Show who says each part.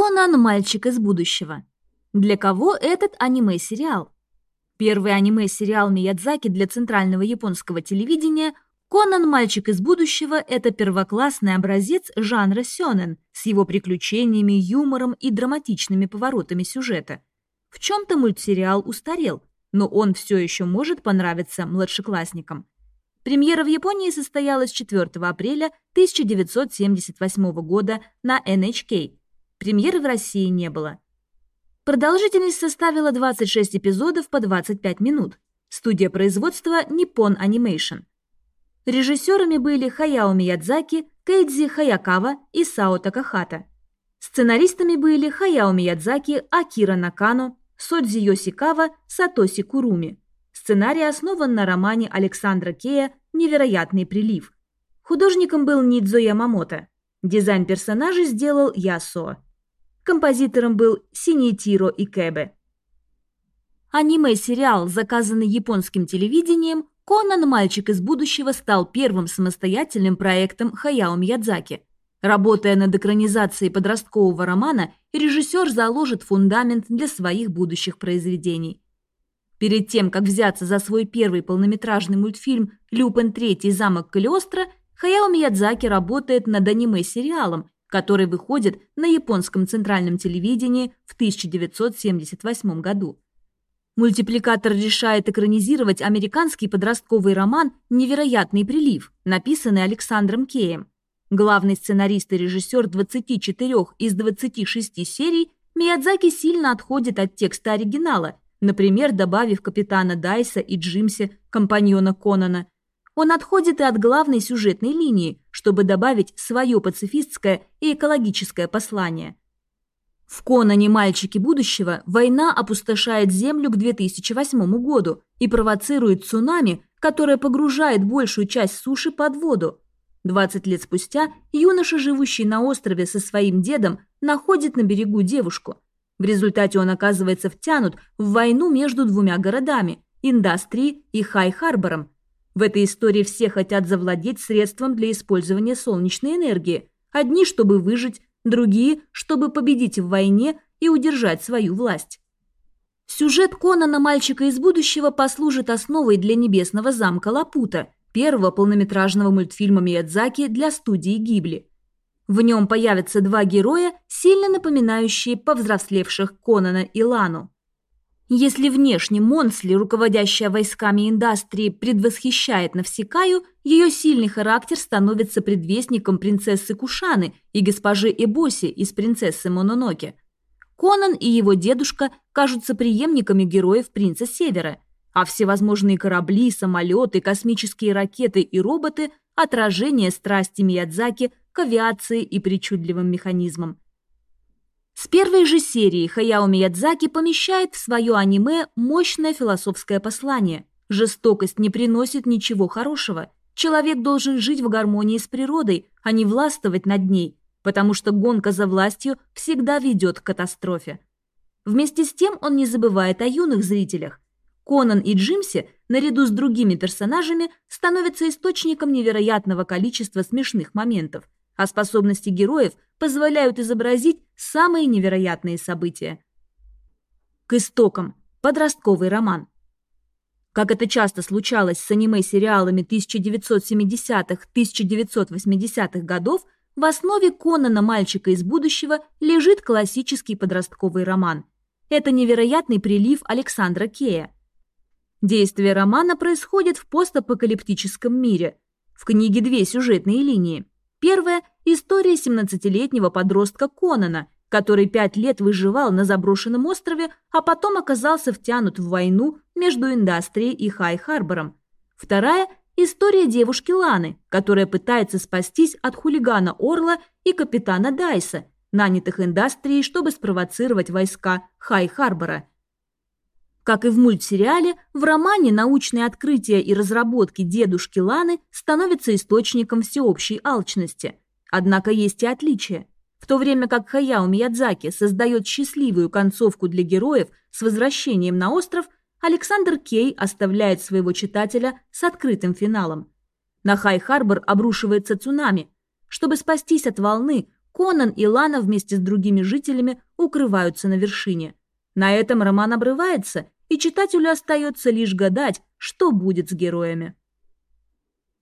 Speaker 1: Конан – мальчик из будущего. Для кого этот аниме-сериал? Первый аниме-сериал Миядзаки для центрального японского телевидения «Конан. Мальчик из будущего» – это первоклассный образец жанра сёнэн с его приключениями, юмором и драматичными поворотами сюжета. В чем-то мультсериал устарел, но он все еще может понравиться младшеклассникам. Премьера в Японии состоялась 4 апреля 1978 года на NHK. Премьеры в России не было. Продолжительность составила 26 эпизодов по 25 минут. Студия производства Nippon Animation. Режиссерами были Хаяо Миядзаки, Кейдзи Хаякава и Сао Такахата. Сценаристами были Хаяо Миядзаки, Акира Накано, Содзи Йосикава, Сатоси Куруми. Сценарий основан на романе Александра Кея «Невероятный прилив». Художником был Нидзо Ямамото. Дизайн персонажей сделал Ясо. Композитором был Синитиро Икэбе. Аниме-сериал, заказанный японским телевидением, «Конан. Мальчик из будущего» стал первым самостоятельным проектом Хаяо Мьядзаки. Работая над экранизацией подросткового романа, режиссер заложит фундамент для своих будущих произведений. Перед тем, как взяться за свой первый полнометражный мультфильм «Люпен III. Замок Калиостро», Хаяо Миядзаки работает над аниме-сериалом, который выходит на японском центральном телевидении в 1978 году. Мультипликатор решает экранизировать американский подростковый роман «Невероятный прилив», написанный Александром Кеем. Главный сценарист и режиссер 24 из 26 серий Миядзаки сильно отходит от текста оригинала, например, добавив капитана Дайса и Джимси, компаньона Конана. Он отходит и от главной сюжетной линии, чтобы добавить свое пацифистское и экологическое послание. В Конане «Мальчики будущего» война опустошает Землю к 2008 году и провоцирует цунами, которое погружает большую часть суши под воду. 20 лет спустя юноша, живущий на острове со своим дедом, находит на берегу девушку. В результате он оказывается втянут в войну между двумя городами – Индастри и Хай-Харбором. В этой истории все хотят завладеть средством для использования солнечной энергии. Одни, чтобы выжить, другие, чтобы победить в войне и удержать свою власть. Сюжет Конана «Мальчика из будущего» послужит основой для «Небесного замка Лапута», первого полнометражного мультфильма Миядзаки для студии Гибли. В нем появятся два героя, сильно напоминающие повзрослевших Конана и Лану. Если внешне Монсли, руководящая войсками индустрии, предвосхищает Навсекаю, ее сильный характер становится предвестником принцессы Кушаны и госпожи Эбоси из принцессы Мононоке. Конан и его дедушка кажутся преемниками героев принца Севера, а всевозможные корабли, самолеты, космические ракеты и роботы – отражение страсти Миядзаки к авиации и причудливым механизмам. С первой же серии Хаяо Миядзаки помещает в свое аниме мощное философское послание. Жестокость не приносит ничего хорошего. Человек должен жить в гармонии с природой, а не властвовать над ней, потому что гонка за властью всегда ведет к катастрофе. Вместе с тем он не забывает о юных зрителях. Конан и Джимси, наряду с другими персонажами, становятся источником невероятного количества смешных моментов – а способности героев позволяют изобразить самые невероятные события. К истокам. Подростковый роман. Как это часто случалось с аниме-сериалами 1970-1980-х годов, в основе Конана «Мальчика из будущего» лежит классический подростковый роман. Это невероятный прилив Александра Кея. Действие романа происходит в постапокалиптическом мире. В книге две сюжетные линии. Первая – история 17-летнего подростка Конана, который пять лет выживал на заброшенном острове, а потом оказался втянут в войну между Индастрией и Хай-Харбором. Вторая – история девушки Ланы, которая пытается спастись от хулигана Орла и капитана Дайса, нанятых Индастрией, чтобы спровоцировать войска Хай-Харбора. Как и в мультсериале, в романе научные открытия и разработки дедушки Ланы становятся источником всеобщей алчности. Однако есть и отличия. В то время как Хаяо Миядзаки создает счастливую концовку для героев с возвращением на остров, Александр Кей оставляет своего читателя с открытым финалом. На Хай-Харбор обрушивается цунами. Чтобы спастись от волны, Конан и Лана вместе с другими жителями укрываются на вершине. На этом роман обрывается, и читателю остается лишь гадать, что будет с героями.